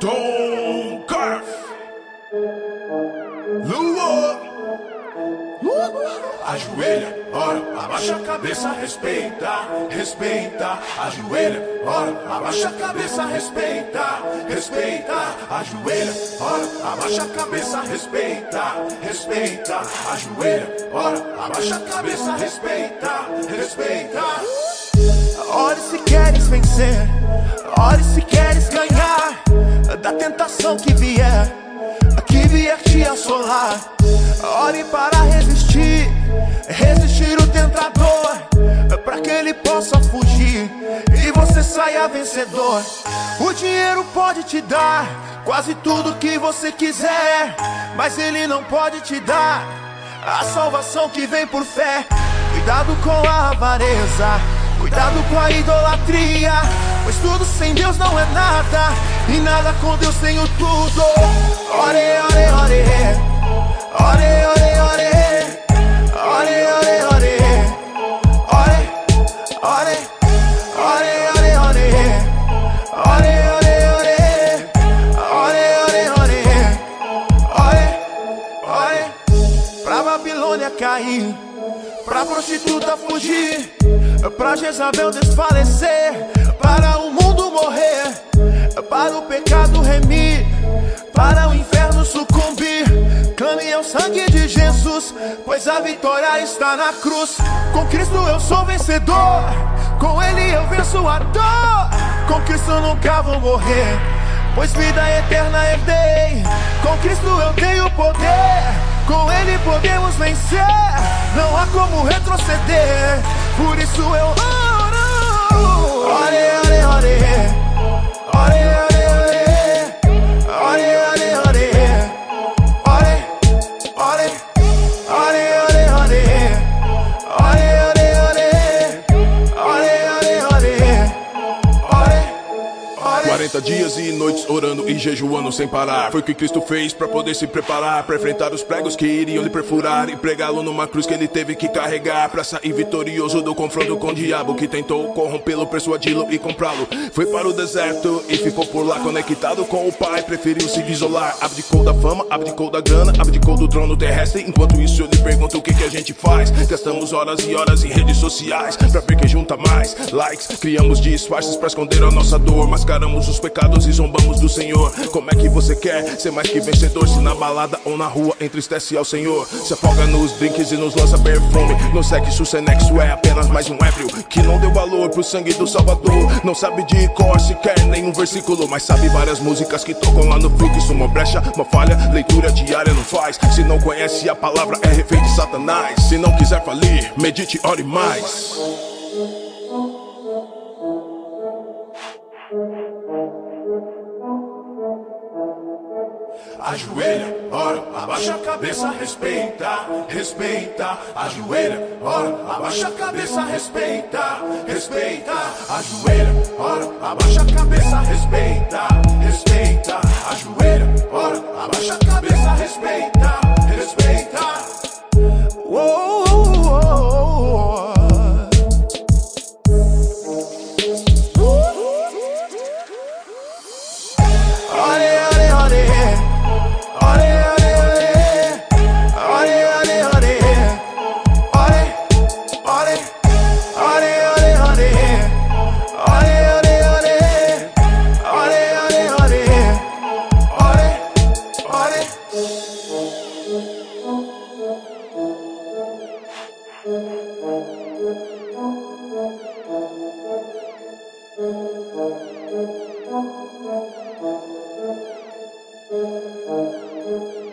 Tom Carf. Lua. Ajoelha, ora, abaixa a cabeça, respeita, respeita. Ajoelha, ora, abaixa a cabeça, respeita, respeita. Ajoelha, ora, abaixa a cabeça, respeita, respeita. Ajoelha, ora, abaixa a cabeça, respeita, respeita. Ore se queres vencer, ore se queres ganhar da tentação que vier, que vier te assolar. Ore para resistir, resistir o tentador, para que ele possa fugir e você saia vencedor. O dinheiro pode te dar quase tudo que você quiser, mas ele não pode te dar a salvação que vem por fé. Cuidado com a avareza. Cuidado com a idolatria, pois tudo sem Deus não é nada, e nada com Deus tenho tudo. Ore, ore, ore, ore, ore, ore, ore, ore, ore, ore, ore, ore, ore, ore, ore, ore, ore, ore, ore, ore, pra Babilônia cair, pra prostituta fugir Pra Jezabel desfalecer, para o mundo morrer, para o pecado remir, para o inferno sucumbir. Clame ao sangue de Jesus, pois a vitória está na cruz. Com Cristo eu sou vencedor, com Ele eu venço a dor. Com Cristo nunca vou morrer, pois vida eterna herdei. Com Cristo eu tenho poder, com Ele podemos vencer. Não há como retroceder. Por isso eu oro 40 dias e noites orando e jejuando sem parar. Foi o que Cristo fez para poder se preparar para enfrentar os pregos que iriam lhe perfurar e pregá-lo numa cruz que ele teve que carregar para sair vitorioso do confronto com o diabo que tentou corrompê-lo, persuadi-lo e comprá-lo. Foi para o deserto e ficou por lá conectado com o Pai. Preferiu se isolar, abdicou da fama, abdicou da grana, abdicou do trono terrestre. Enquanto isso eu lhe pergunto o que, que a gente faz. Gastamos horas e horas em redes sociais para ver quem junta mais likes. Criamos disfarces para esconder a nossa dor, mascaramos os pecados e zombamos do Senhor. Como é que você quer ser mais que vencedor? Se na balada ou na rua entristece ao Senhor. Se afoga nos drinks e nos lança perfume. No sexo, sem nexo é apenas mais um ébrio que não deu valor pro sangue do Salvador. Não sabe de cor sequer nenhum versículo, mas sabe várias músicas que tocam lá no fluxo. Uma brecha, uma falha, leitura diária não faz. Se não conhece a palavra, é refém de Satanás. Se não quiser falir, medite, ore mais. ajoelha, ora, abaixa a cabeça, respeita, respeita, ajoelha, ora, abaixa a cabeça, respeita, respeita, ajoelha, ora, abaixa a cabeça, respeita, respeita, ajoelha, ora, abaixa a cabeça, respeita, respeita. Thank you.